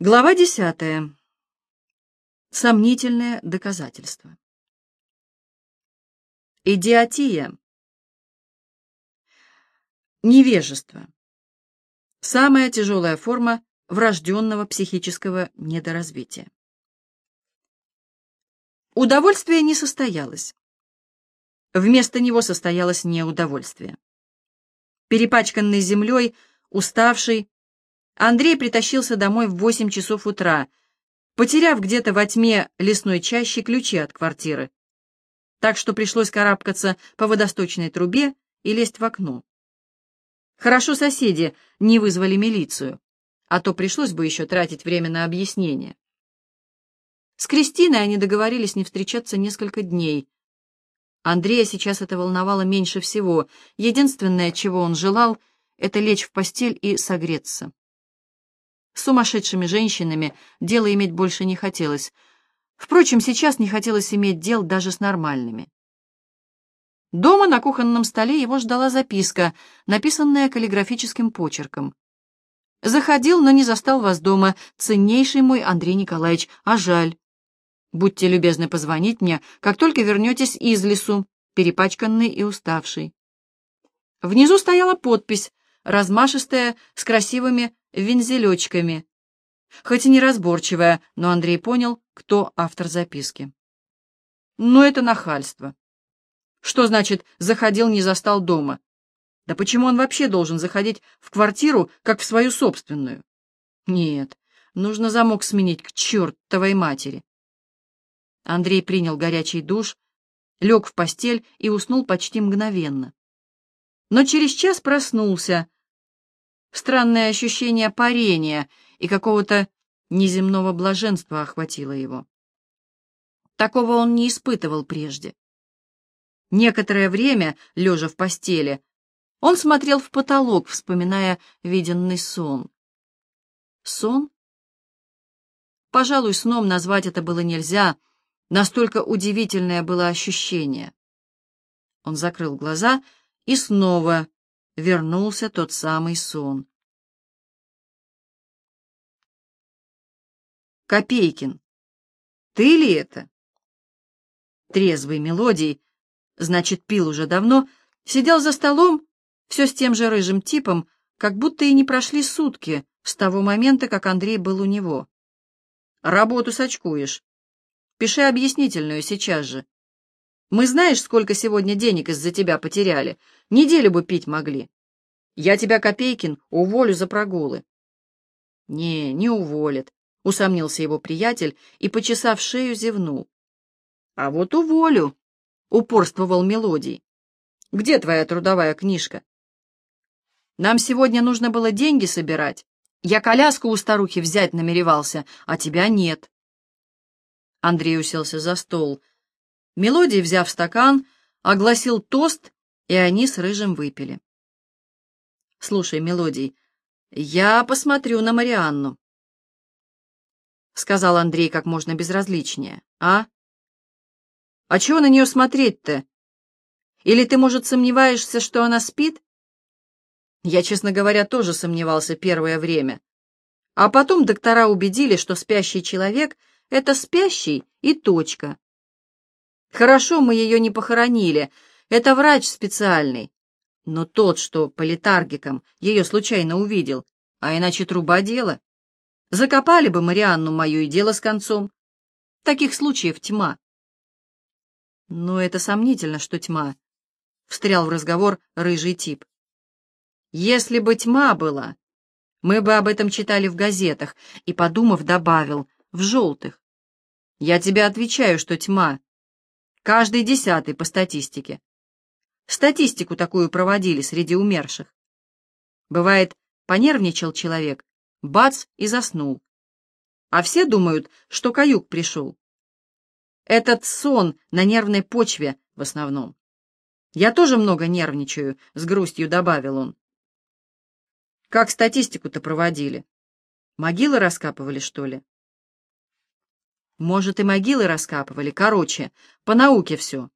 Глава десятая. Сомнительное доказательство. Идиотия. Невежество. Самая тяжелая форма врожденного психического недоразвития. Удовольствие не состоялось. Вместо него состоялось неудовольствие. Перепачканный землей, уставший, Андрей притащился домой в восемь часов утра, потеряв где-то во тьме лесной чащи ключи от квартиры. Так что пришлось карабкаться по водосточной трубе и лезть в окно. Хорошо соседи не вызвали милицию, а то пришлось бы еще тратить время на объяснение. С Кристиной они договорились не встречаться несколько дней. Андрея сейчас это волновало меньше всего. Единственное, чего он желал, это лечь в постель и согреться. С сумасшедшими женщинами дело иметь больше не хотелось. Впрочем, сейчас не хотелось иметь дел даже с нормальными. Дома на кухонном столе его ждала записка, написанная каллиграфическим почерком. «Заходил, но не застал вас дома, ценнейший мой Андрей Николаевич, а жаль. Будьте любезны позвонить мне, как только вернетесь из лесу, перепачканный и уставший». Внизу стояла подпись, размашистая, с красивыми вензелечками. Хоть и неразборчивая, но Андрей понял, кто автор записки. Но это нахальство. Что значит «заходил, не застал дома»? Да почему он вообще должен заходить в квартиру, как в свою собственную? Нет, нужно замок сменить к чертовой матери. Андрей принял горячий душ, лег в постель и уснул почти мгновенно. Но через час проснулся. Странное ощущение парения и какого-то неземного блаженства охватило его. Такого он не испытывал прежде. Некоторое время, лежа в постели, он смотрел в потолок, вспоминая виденный сон. Сон? Пожалуй, сном назвать это было нельзя, настолько удивительное было ощущение. Он закрыл глаза и снова вернулся тот самый сон. Копейкин, ты ли это? Трезвый мелодий значит, пил уже давно, сидел за столом все с тем же рыжим типом, как будто и не прошли сутки с того момента, как Андрей был у него. «Работу сочкуешь. Пиши объяснительную сейчас же. Мы знаешь, сколько сегодня денег из-за тебя потеряли? Неделю бы пить могли. Я тебя, Копейкин, уволю за прогулы». «Не, не уволят», — усомнился его приятель и, почесав шею, зевнул. «А вот уволю», — упорствовал Мелодий. «Где твоя трудовая книжка?» «Нам сегодня нужно было деньги собирать. Я коляску у старухи взять намеревался, а тебя нет». Андрей уселся за стол. Мелодий, взяв стакан, огласил тост, и они с Рыжим выпили. «Слушай, Мелодий, я посмотрю на Марианну», — сказал Андрей как можно безразличнее. «А?» А чего на нее смотреть-то? Или ты, может, сомневаешься, что она спит? Я, честно говоря, тоже сомневался первое время. А потом доктора убедили, что спящий человек — это спящий и точка. Хорошо, мы ее не похоронили, это врач специальный. Но тот, что по летаргикам ее случайно увидел, а иначе труба дело. Закопали бы Марианну мою и дело с концом. Таких случаев тьма. «Но это сомнительно, что тьма», — встрял в разговор рыжий тип. «Если бы тьма была, мы бы об этом читали в газетах», и, подумав, добавил, «в желтых». «Я тебе отвечаю, что тьма. Каждый десятый по статистике. Статистику такую проводили среди умерших. Бывает, понервничал человек, бац, и заснул. А все думают, что каюк пришел. Этот сон на нервной почве в основном. Я тоже много нервничаю, с грустью добавил он. Как статистику-то проводили? Могилы раскапывали, что ли? Может, и могилы раскапывали, короче, по науке все.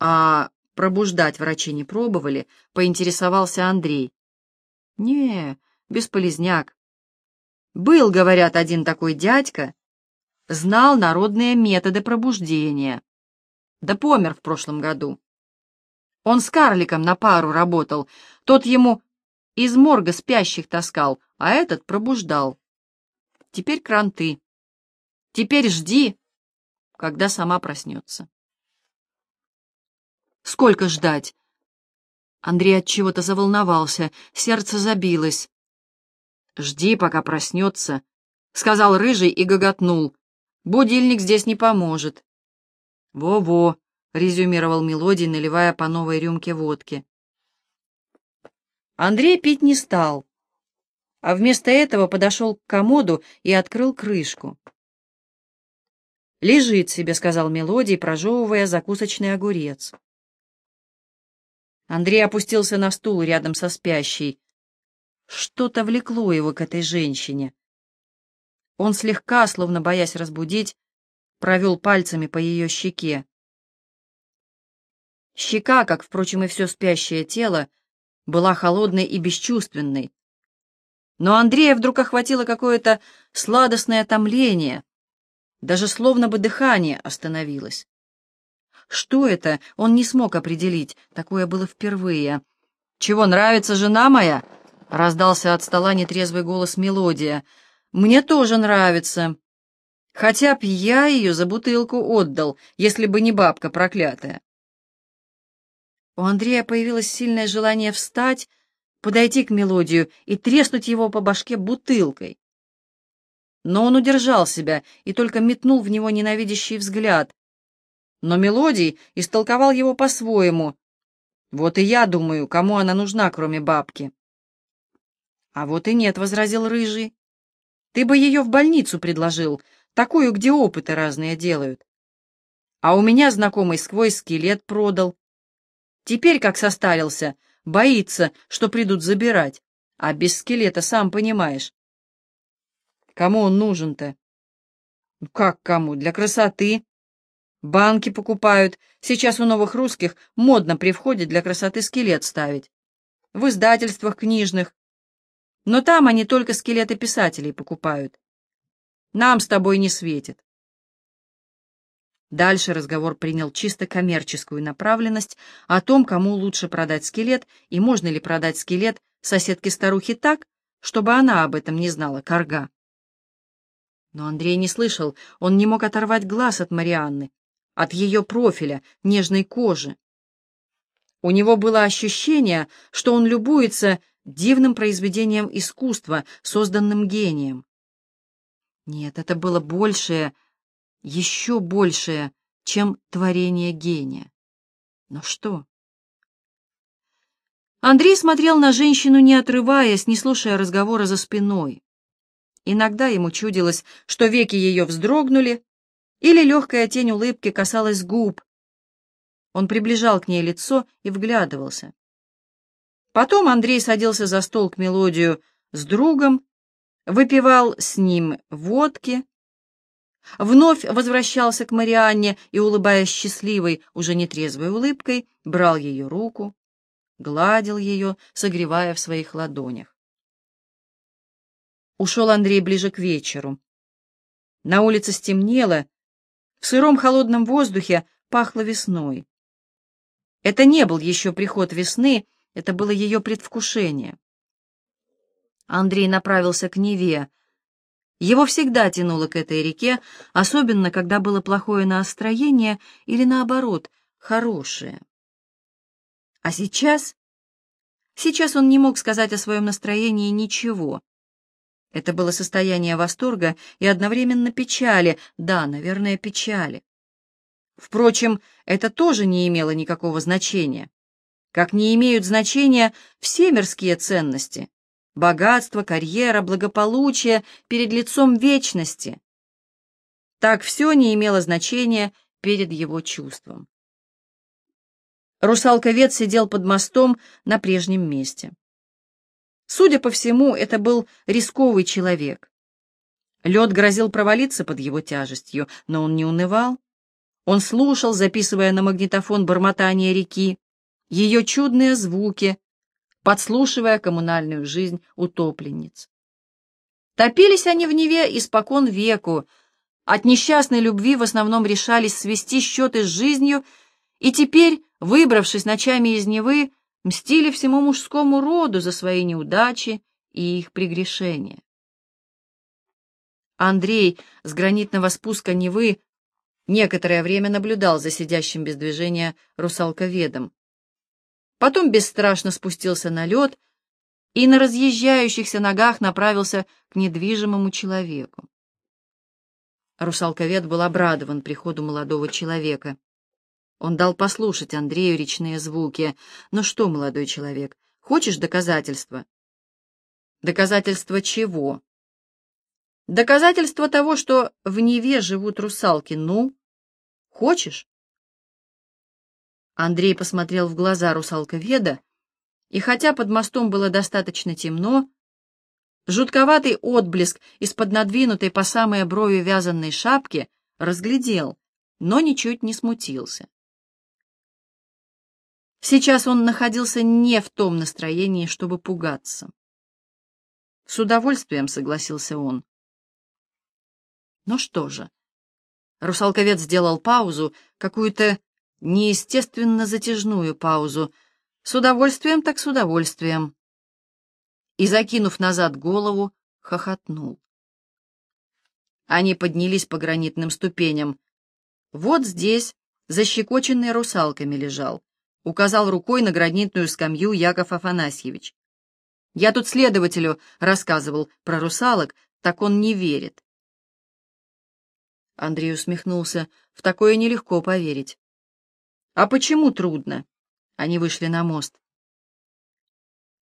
А пробуждать врачи не пробовали, поинтересовался Андрей. Не, бесполезняк. Был, говорят, один такой дядька, знал народные методы пробуждения. Да помер в прошлом году. Он с карликом на пару работал, тот ему из морга спящих таскал, а этот пробуждал. Теперь кранты. Теперь жди, когда сама проснется. Сколько ждать? Андрей от чего-то заволновался, сердце забилось. Жди, пока проснется, сказал рыжий и гоготнул. Будильник здесь не поможет. Во-во, резюмировал Мелодий, наливая по новой рюмке водки. Андрей пить не стал, а вместо этого подошел к комоду и открыл крышку. «Лежит себе», — сказал Мелодий, прожевывая закусочный огурец. Андрей опустился на стул рядом со спящей. Что-то влекло его к этой женщине. Он слегка, словно боясь разбудить, провел пальцами по ее щеке. Щека, как, впрочем, и все спящее тело, была холодной и бесчувственной. Но Андрея вдруг охватило какое-то сладостное томление, даже словно бы дыхание остановилось. Что это, он не смог определить, такое было впервые. «Чего, нравится жена моя?» — раздался от стола нетрезвый голос мелодия. «Мне тоже нравится. Хотя б я ее за бутылку отдал, если бы не бабка проклятая». У Андрея появилось сильное желание встать, подойти к мелодию и треснуть его по башке бутылкой. Но он удержал себя и только метнул в него ненавидящий взгляд. Но мелодий истолковал его по-своему. Вот и я думаю, кому она нужна, кроме бабки. А вот и нет, — возразил Рыжий. Ты бы ее в больницу предложил, такую, где опыты разные делают. А у меня знакомый сквозь скелет продал. Теперь, как состарился, боится, что придут забирать. А без скелета, сам понимаешь. Кому он нужен-то? Ну, как кому? Для красоты. Банки покупают. Сейчас у новых русских модно при входе для красоты скелет ставить. В издательствах книжных. Но там они только скелеты писателей покупают. Нам с тобой не светит. Дальше разговор принял чисто коммерческую направленность о том, кому лучше продать скелет и можно ли продать скелет соседке-старухе так, чтобы она об этом не знала, корга. Но Андрей не слышал, он не мог оторвать глаз от Марианны, от ее профиля, нежной кожи. У него было ощущение, что он любуется дивным произведением искусства, созданным гением. Нет, это было большее, еще большее, чем творение гения. Но что? Андрей смотрел на женщину, не отрываясь, не слушая разговора за спиной. Иногда ему чудилось, что веки ее вздрогнули, или легкая тень улыбки касалась губ. Он приближал к ней лицо и вглядывался. Потом Андрей садился за стол к мелодию с другом, выпивал с ним водки, вновь возвращался к Марианне и, улыбаясь счастливой, уже нетрезвой улыбкой, брал ее руку, гладил ее, согревая в своих ладонях. Ушел Андрей ближе к вечеру. На улице стемнело, в сыром холодном воздухе пахло весной. Это не был еще приход весны, это было ее предвкушение. Андрей направился к Неве. Его всегда тянуло к этой реке, особенно когда было плохое настроение или, наоборот, хорошее. А сейчас? Сейчас он не мог сказать о своем настроении ничего. Это было состояние восторга и одновременно печали, да, наверное, печали. Впрочем, это тоже не имело никакого значения. Как не имеют значения все мирские ценности. Богатство, карьера, благополучие перед лицом вечности. Так все не имело значения перед его чувством. Русалковед сидел под мостом на прежнем месте. Судя по всему, это был рисковый человек. Лед грозил провалиться под его тяжестью, но он не унывал. Он слушал, записывая на магнитофон бормотание реки, ее чудные звуки, подслушивая коммунальную жизнь утопленниц. Топились они в Неве испокон веку, от несчастной любви в основном решались свести счеты с жизнью, и теперь, выбравшись ночами из Невы, мстили всему мужскому роду за свои неудачи и их прегрешения. Андрей с гранитного спуска Невы некоторое время наблюдал за сидящим без движения русалковедом. Потом бесстрашно спустился на лед и на разъезжающихся ногах направился к недвижимому человеку. Русалковед был обрадован приходу молодого человека. Он дал послушать Андрею речные звуки. «Ну что, молодой человек, хочешь доказательства?» «Доказательства чего?» «Доказательства того, что в Неве живут русалки. Ну, хочешь?» Андрей посмотрел в глаза русалковеда, и хотя под мостом было достаточно темно, жутковатый отблеск из-под надвинутой по самые брови вязаной шапки разглядел, но ничуть не смутился. Сейчас он находился не в том настроении, чтобы пугаться. С удовольствием согласился он. Ну что же, русалковец сделал паузу, какую-то неестественно затяжную паузу. С удовольствием так с удовольствием. И, закинув назад голову, хохотнул. Они поднялись по гранитным ступеням. Вот здесь, защекоченный русалками, лежал. Указал рукой на гранитную скамью Яков Афанасьевич. Я тут следователю рассказывал про русалок, так он не верит. Андрей усмехнулся. В такое нелегко поверить. А почему трудно? Они вышли на мост.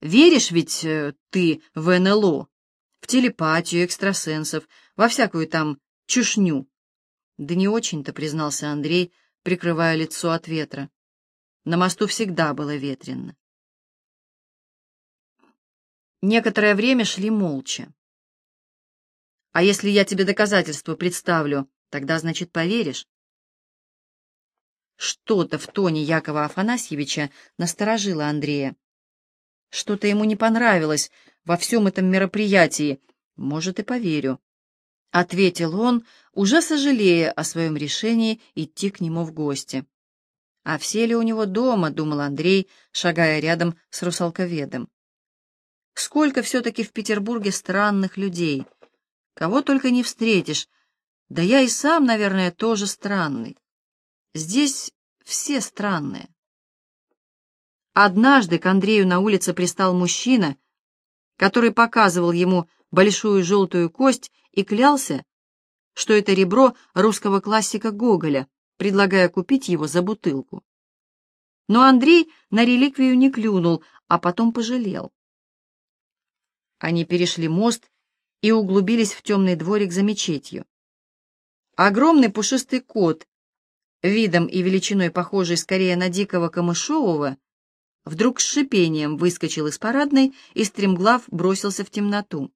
Веришь ведь э, ты в НЛО, в телепатию экстрасенсов, во всякую там чушню? Да не очень-то, признался Андрей, прикрывая лицо от ветра. На мосту всегда было ветрено. Некоторое время шли молча. «А если я тебе доказательства представлю, тогда, значит, поверишь?» Что-то в тоне Якова Афанасьевича насторожило Андрея. Что-то ему не понравилось во всем этом мероприятии. Может, и поверю. Ответил он, уже сожалея о своем решении идти к нему в гости. А все ли у него дома, думал Андрей, шагая рядом с русалковедом. Сколько все-таки в Петербурге странных людей. Кого только не встретишь. Да я и сам, наверное, тоже странный. Здесь все странные. Однажды к Андрею на улице пристал мужчина, который показывал ему большую желтую кость и клялся, что это ребро русского классика Гоголя, предлагая купить его за бутылку. Но Андрей на реликвию не клюнул, а потом пожалел. Они перешли мост и углубились в темный дворик за мечетью. Огромный пушистый кот видом и величиной похожий скорее на дикого камышового, вдруг с шипением выскочил из парадной и стремглав бросился в темноту.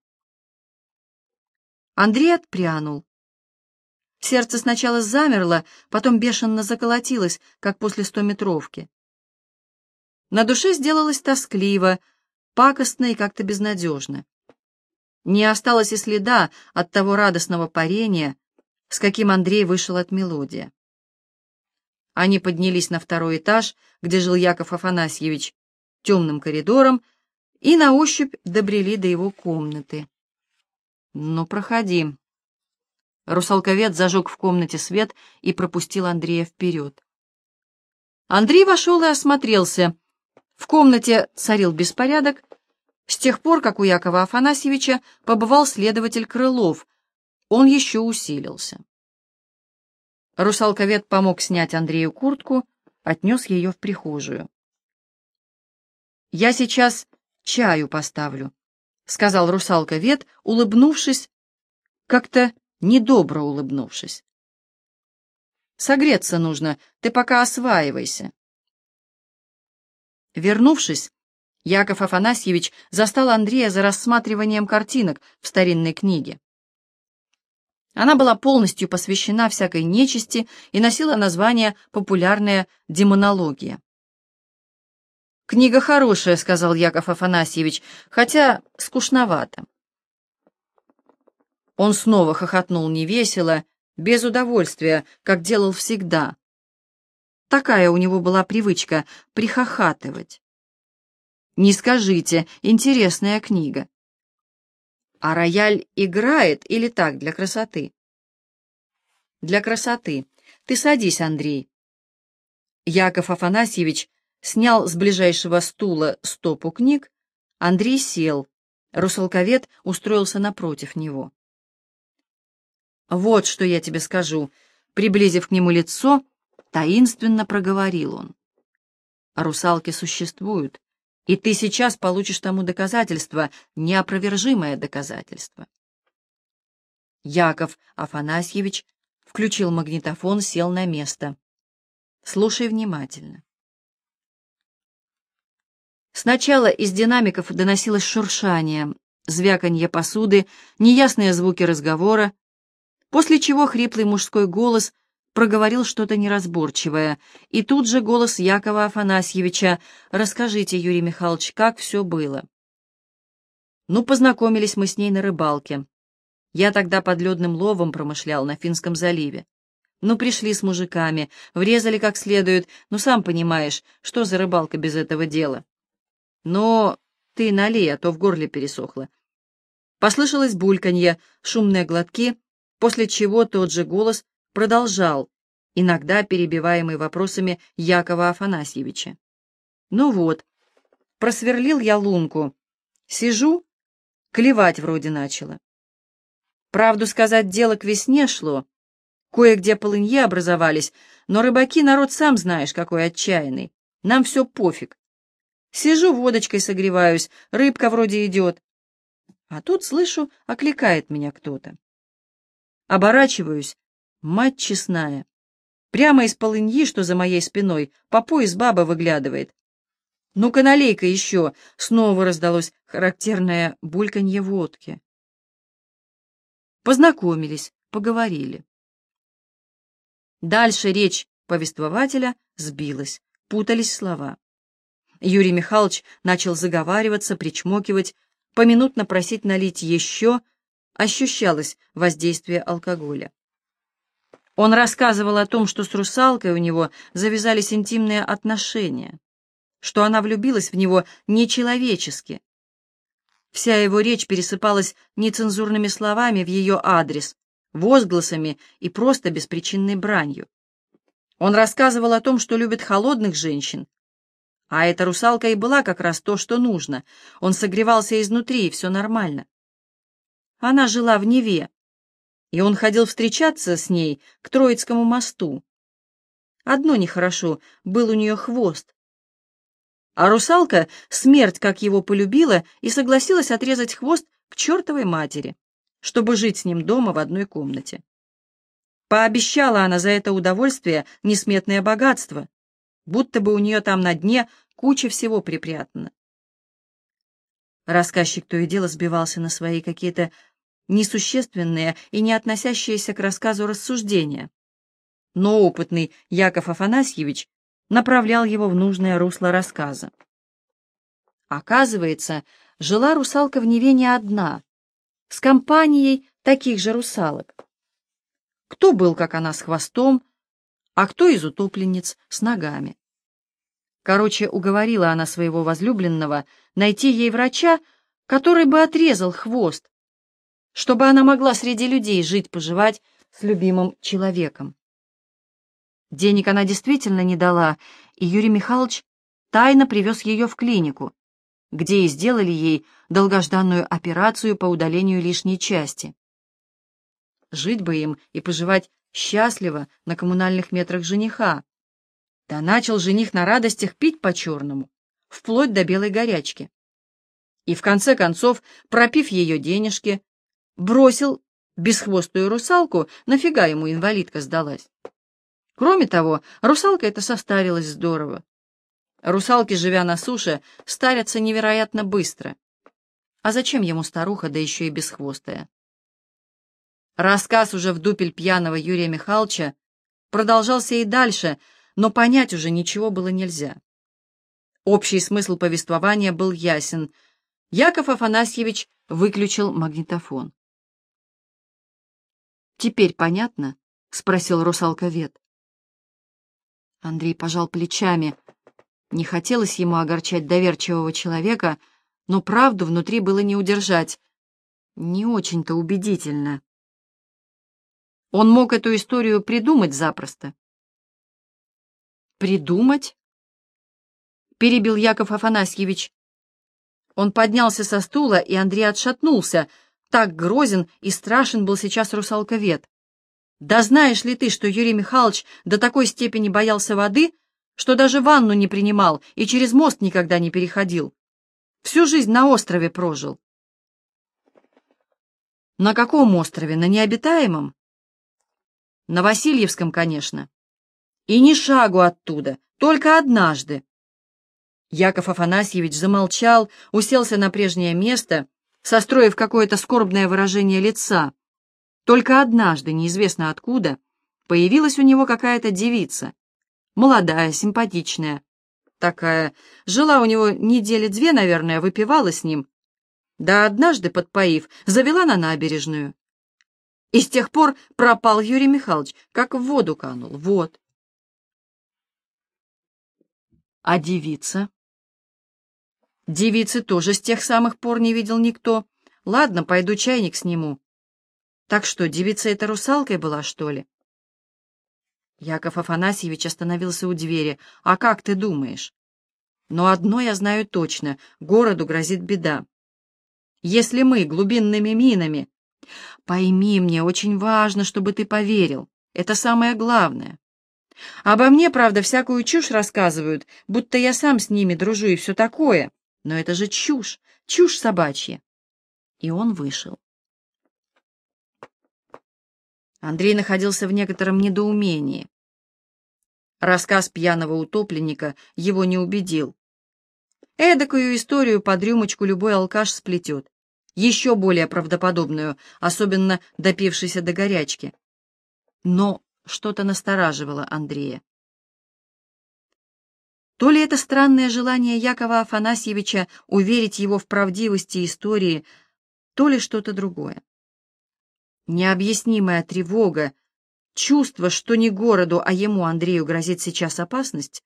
Андрей отпрянул. Сердце сначала замерло, потом бешено заколотилось, как после стометровки. На душе сделалось тоскливо, пакостно и как-то безнадежно. Не осталось и следа от того радостного парения, с каким Андрей вышел от мелодии. Они поднялись на второй этаж, где жил Яков Афанасьевич, темным коридором, и на ощупь добрели до его комнаты. «Ну, проходи». Русалковед зажег в комнате свет и пропустил Андрея вперед. Андрей вошел и осмотрелся. В комнате царил беспорядок. С тех пор, как у Якова Афанасьевича побывал следователь Крылов, он еще усилился. Русалковед помог снять Андрею куртку, отнес ее в прихожую. «Я сейчас чаю поставлю», — сказал русалковед, улыбнувшись, как-то недобро улыбнувшись. «Согреться нужно, ты пока осваивайся». Вернувшись, Яков Афанасьевич застал Андрея за рассматриванием картинок в старинной книге. Она была полностью посвящена всякой нечисти и носила название «Популярная демонология». «Книга хорошая», — сказал Яков Афанасьевич, — «хотя скучновато». Он снова хохотнул невесело, без удовольствия, как делал всегда. Такая у него была привычка — прихохатывать. Не скажите, интересная книга. А рояль играет или так, для красоты? Для красоты. Ты садись, Андрей. Яков Афанасьевич снял с ближайшего стула стопу книг, Андрей сел, русалковед устроился напротив него. «Вот что я тебе скажу», — приблизив к нему лицо, таинственно проговорил он. «Русалки существуют, и ты сейчас получишь тому доказательство, неопровержимое доказательство». Яков Афанасьевич включил магнитофон, сел на место. «Слушай внимательно». Сначала из динамиков доносилось шуршание, звяканье посуды, неясные звуки разговора, после чего хриплый мужской голос проговорил что-то неразборчивое, и тут же голос Якова Афанасьевича «Расскажите, Юрий Михайлович, как все было?» Ну, познакомились мы с ней на рыбалке. Я тогда под ледным ловом промышлял на Финском заливе. Ну, пришли с мужиками, врезали как следует, ну, сам понимаешь, что за рыбалка без этого дела. Но ты налей, а то в горле пересохло. Послышалось бульканье, шумные глотки, после чего тот же голос продолжал, иногда перебиваемый вопросами Якова Афанасьевича. Ну вот, просверлил я лунку. Сижу, клевать вроде начала. Правду сказать, дело к весне шло. Кое-где полыньи образовались, но рыбаки народ сам знаешь, какой отчаянный. Нам все пофиг. Сижу, водочкой согреваюсь, рыбка вроде идет. А тут, слышу, окликает меня кто-то. Оборачиваюсь, мать честная. Прямо из полыньи, что за моей спиной, по пояс баба выглядывает. «Ну-ка, налей-ка еще!» — снова раздалось характерное бульканье водки. Познакомились, поговорили. Дальше речь повествователя сбилась, путались слова. Юрий Михайлович начал заговариваться, причмокивать, поминутно просить налить еще, ощущалось воздействие алкоголя. Он рассказывал о том, что с русалкой у него завязались интимные отношения, что она влюбилась в него нечеловечески. Вся его речь пересыпалась нецензурными словами в ее адрес, возгласами и просто беспричинной бранью. Он рассказывал о том, что любит холодных женщин, а эта русалка и была как раз то, что нужно. Он согревался изнутри, и все нормально. Она жила в Неве, и он ходил встречаться с ней к Троицкому мосту. Одно нехорошо, был у нее хвост. А русалка смерть как его полюбила и согласилась отрезать хвост к чертовой матери, чтобы жить с ним дома в одной комнате. Пообещала она за это удовольствие несметное богатство, будто бы у нее там на дне куча всего припрятана. Рассказчик то и дело сбивался на свои какие-то несущественные и не относящиеся к рассказу рассуждения. Но опытный Яков Афанасьевич направлял его в нужное русло рассказа. Оказывается, жила русалка в Неве не одна, с компанией таких же русалок. Кто был, как она, с хвостом, а кто из утопленниц с ногами. Короче, уговорила она своего возлюбленного найти ей врача, который бы отрезал хвост, чтобы она могла среди людей жить-поживать с любимым человеком. Денег она действительно не дала, и Юрий Михайлович тайно привез ее в клинику, где и сделали ей долгожданную операцию по удалению лишней части. Жить бы им и поживать счастливо на коммунальных метрах жениха. Да начал жених на радостях пить по-черному, вплоть до белой горячки. И в конце концов, пропив ее денежки, бросил бесхвостую русалку, нафига ему инвалидка сдалась. Кроме того, русалка эта состарилась здорово. Русалки, живя на суше, старятся невероятно быстро. А зачем ему старуха, да еще и бесхвостая? Рассказ уже в дупель пьяного Юрия Михайловича продолжался и дальше, но понять уже ничего было нельзя. Общий смысл повествования был ясен. Яков Афанасьевич выключил магнитофон. «Теперь понятно?» — спросил русалка-вет. Андрей пожал плечами. Не хотелось ему огорчать доверчивого человека, но правду внутри было не удержать. Не очень-то убедительно. Он мог эту историю придумать запросто. «Придумать?» — перебил Яков Афанасьевич. Он поднялся со стула, и Андрей отшатнулся. Так грозен и страшен был сейчас русалковед. Да знаешь ли ты, что Юрий Михайлович до такой степени боялся воды, что даже ванну не принимал и через мост никогда не переходил? Всю жизнь на острове прожил. На каком острове? На необитаемом? На Васильевском, конечно. И ни шагу оттуда, только однажды. Яков Афанасьевич замолчал, уселся на прежнее место, состроив какое-то скорбное выражение лица. Только однажды, неизвестно откуда, появилась у него какая-то девица, молодая, симпатичная, такая, жила у него недели две, наверное, выпивала с ним, да однажды, подпоив, завела на набережную. И с тех пор пропал Юрий Михайлович, как в воду канул, вот. А девица? Девицы тоже с тех самых пор не видел никто. Ладно, пойду чайник сниму. Так что, девица эта русалкой была, что ли? Яков Афанасьевич остановился у двери. А как ты думаешь? Но одно я знаю точно — городу грозит беда. Если мы глубинными минами... Пойми мне, очень важно, чтобы ты поверил. Это самое главное. Обо мне, правда, всякую чушь рассказывают, будто я сам с ними дружу и все такое. Но это же чушь, чушь собачья. И он вышел. Андрей находился в некотором недоумении. Рассказ пьяного утопленника его не убедил. Эдакую историю под рюмочку любой алкаш сплетет, еще более правдоподобную, особенно допившийся до горячки. Но что-то настораживало Андрея. То ли это странное желание Якова Афанасьевича уверить его в правдивости истории, то ли что-то другое. Необъяснимая тревога, чувство, что не городу, а ему, Андрею, грозит сейчас опасность,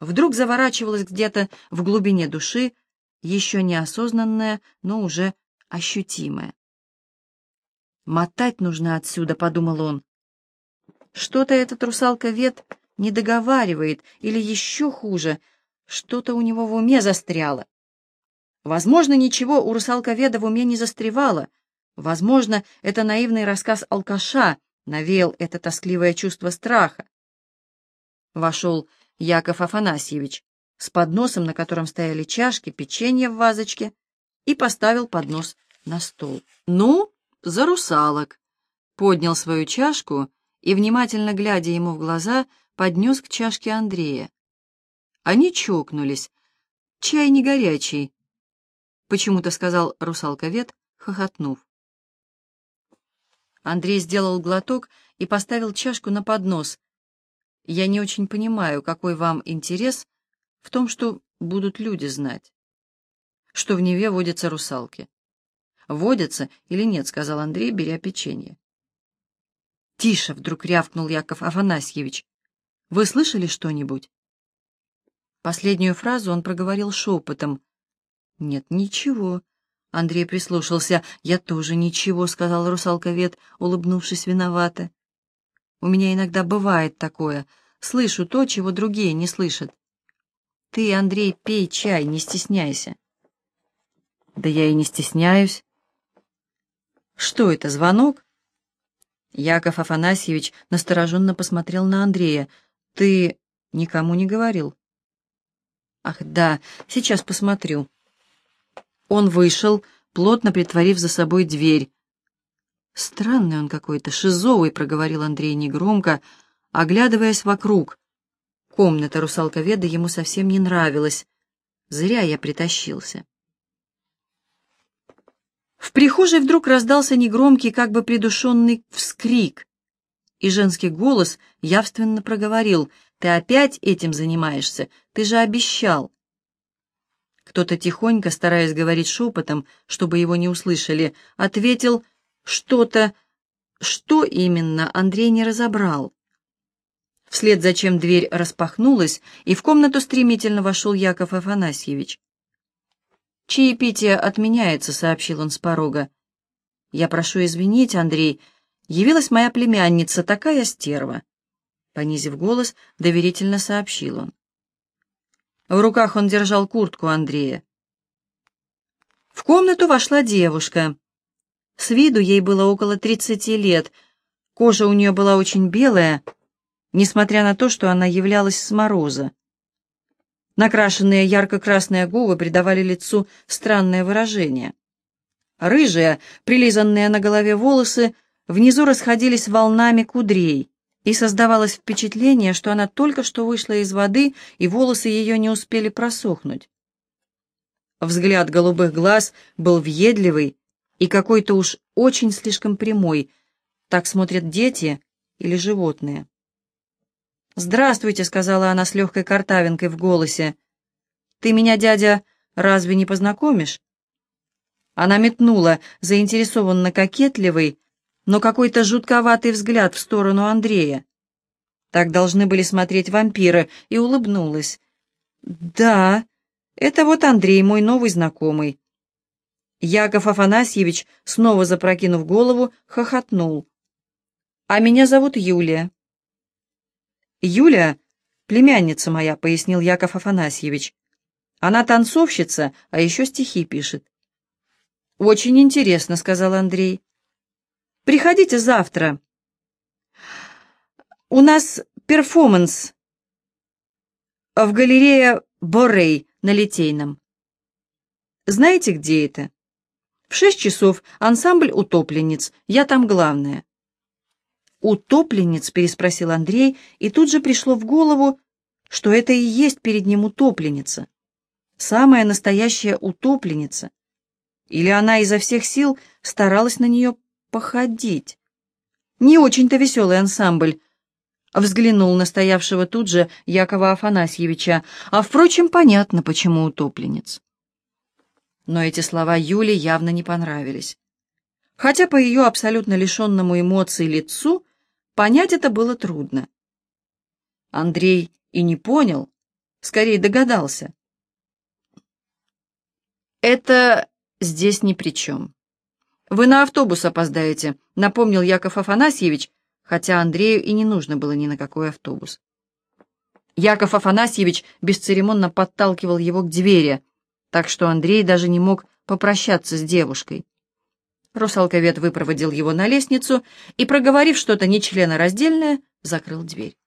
вдруг заворачивалась где-то в глубине души, еще неосознанное, но уже ощутимое. «Мотать нужно отсюда», — подумал он. «Что-то этот русалка-вет не договаривает, или еще хуже, что-то у него в уме застряло. Возможно, ничего у русалковеда в уме не застревало, Возможно, это наивный рассказ алкаша навеял это тоскливое чувство страха. Вошел Яков Афанасьевич с подносом, на котором стояли чашки, печенье в вазочке, и поставил поднос на стол. «Ну, за русалок!» Поднял свою чашку и, внимательно глядя ему в глаза, поднес к чашке Андрея. Они чокнулись. «Чай не горячий», — почему-то сказал русалковед, хохотнув. Андрей сделал глоток и поставил чашку на поднос. «Я не очень понимаю, какой вам интерес в том, что будут люди знать, что в Неве водятся русалки». «Водятся или нет?» — сказал Андрей, беря печенье. «Тише!» — вдруг рявкнул Яков Афанасьевич. «Вы слышали что-нибудь?» Последнюю фразу он проговорил шепотом. «Нет, ничего», Андрей прислушался. «Я тоже ничего», — сказал русалковед, улыбнувшись виновато. «У меня иногда бывает такое. Слышу то, чего другие не слышат. Ты, Андрей, пей чай, не стесняйся». «Да я и не стесняюсь». «Что это, звонок?» Яков Афанасьевич настороженно посмотрел на Андрея. «Ты никому не говорил?» «Ах, да, сейчас посмотрю». Он вышел, плотно притворив за собой дверь. «Странный он какой-то, шизовый», — проговорил Андрей негромко, оглядываясь вокруг. Комната русалковеда ему совсем не нравилась. Зря я притащился. В прихожей вдруг раздался негромкий, как бы придушенный вскрик, и женский голос явственно проговорил, «Ты опять этим занимаешься? Ты же обещал!» Кто-то тихонько, стараясь говорить шепотом, чтобы его не услышали, ответил что-то что именно, Андрей не разобрал. Вслед за чем дверь распахнулась, и в комнату стремительно вошел Яков Афанасьевич. «Чаепитие отменяется», — сообщил он с порога. «Я прошу извинить, Андрей, явилась моя племянница, такая стерва». Понизив голос, доверительно сообщил он. В руках он держал куртку Андрея. В комнату вошла девушка. С виду ей было около тридцати лет. Кожа у нее была очень белая, несмотря на то, что она являлась с мороза. Накрашенные ярко-красные губы придавали лицу странное выражение. Рыжие, прилизанные на голове волосы, внизу расходились волнами кудрей, и создавалось впечатление, что она только что вышла из воды, и волосы ее не успели просохнуть. Взгляд голубых глаз был въедливый и какой-то уж очень слишком прямой. Так смотрят дети или животные. «Здравствуйте», — сказала она с легкой картавинкой в голосе. «Ты меня, дядя, разве не познакомишь?» Она метнула заинтересованно кокетливый, но какой-то жутковатый взгляд в сторону Андрея. Так должны были смотреть вампиры, и улыбнулась. «Да, это вот Андрей, мой новый знакомый». Яков Афанасьевич, снова запрокинув голову, хохотнул. «А меня зовут Юлия». «Юля — племянница моя», — пояснил Яков Афанасьевич. «Она танцовщица, а еще стихи пишет». «Очень интересно», — сказал Андрей. «Приходите завтра. У нас перформанс в галерее Боррей на Литейном. Знаете, где это? В шесть часов ансамбль «Утопленниц». Я там главная. «Утопленниц?» — переспросил Андрей, и тут же пришло в голову, что это и есть перед ним утопленница. Самая настоящая утопленница. Или она изо всех сил старалась на нее походить. Не очень-то веселый ансамбль. Взглянул на стоявшего тут же Якова Афанасьевича, а, впрочем, понятно, почему утопленец. Но эти слова Юле явно не понравились. Хотя по ее абсолютно лишенному эмоций лицу Понять это было трудно. Андрей и не понял, скорее догадался. «Это здесь ни при чем. Вы на автобус опоздаете», — напомнил Яков Афанасьевич, хотя Андрею и не нужно было ни на какой автобус. Яков Афанасьевич бесцеремонно подталкивал его к двери, так что Андрей даже не мог попрощаться с девушкой. Русалковед выпроводил его на лестницу и, проговорив что-то нечленораздельное, закрыл дверь.